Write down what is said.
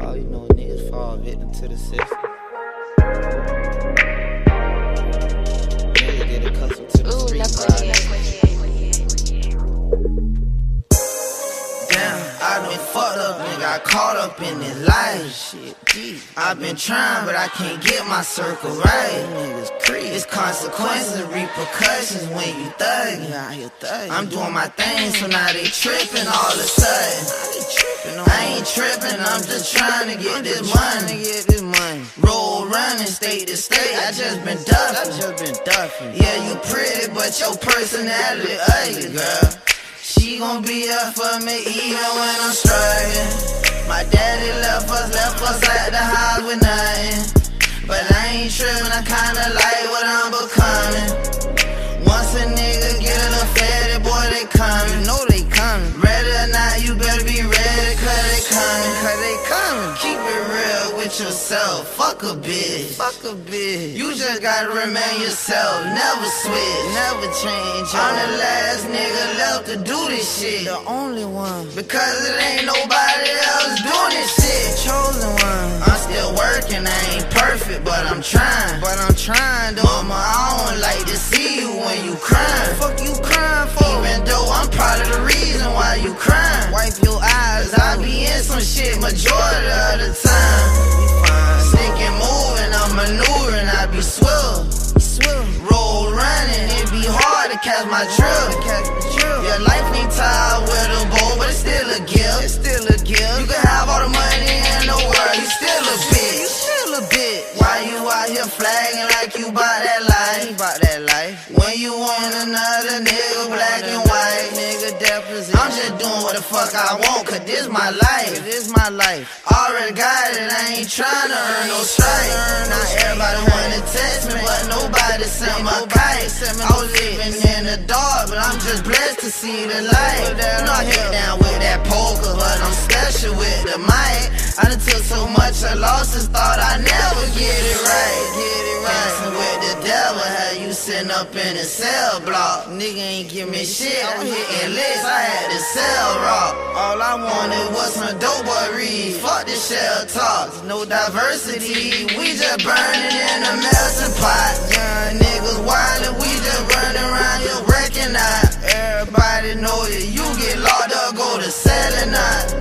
dog. You know, niggas fall victim to the system. Niggas get accustomed to the Ooh, street la Damn, I done fucked up and got caught up in this life. Shit. I've been trying, but I can't get my circle right. Niggas crazy. It's consequences and repercussions when you thug. Out here thugging. I'm doing my thing, so now they tripping all of a sudden. I tripping I tripping, I'm just trying to get this just trying to money. get this money. Roll running state to state, I just been I duffing. just been duffing. Yeah, you pretty, but your personality ugly, girl. She gon' be up for me even when I'm struggling. My daddy left us, left us at the house with nothing. But I ain't trippin', I kinda like with yourself, fuck a bitch. Fuck a bitch. You just gotta remain yourself, never switch. never change. I'm the last nigga left to do this shit. the only one. Because it ain't nobody else doing this shit. Chosen one. I'm still working, I ain't perfect, but I'm trying. But I'm trying to. Mama, I don't like to see you when you crying. Fuck you crying for? Even though I'm part of the reason why you crying. Wipe your eyes I be in some shit majority be swill. Roll running, it be hard to catch my drill. Nigga deposit. I'm just doing what the fuck I want, cause this my life. This my life. Already got it, I ain't tryna earn no strike. Now everybody wanna test me, but nobody sent my kite. I was living in the dark, but I'm just blessed to see the light. You know I get down with that poker, but I'm special with the mic. I done took so much I lost and thought I never sitting up in a cell block. Nigga ain't give me shit, I'm hitting licks, I had to sell rock. All I wanted was some dope boy read. Fuck the shell talks, no diversity. We just burning in a melting pot. Young niggas wildin', we just running around wrecking out. Everybody know that you get locked up, go to selling out.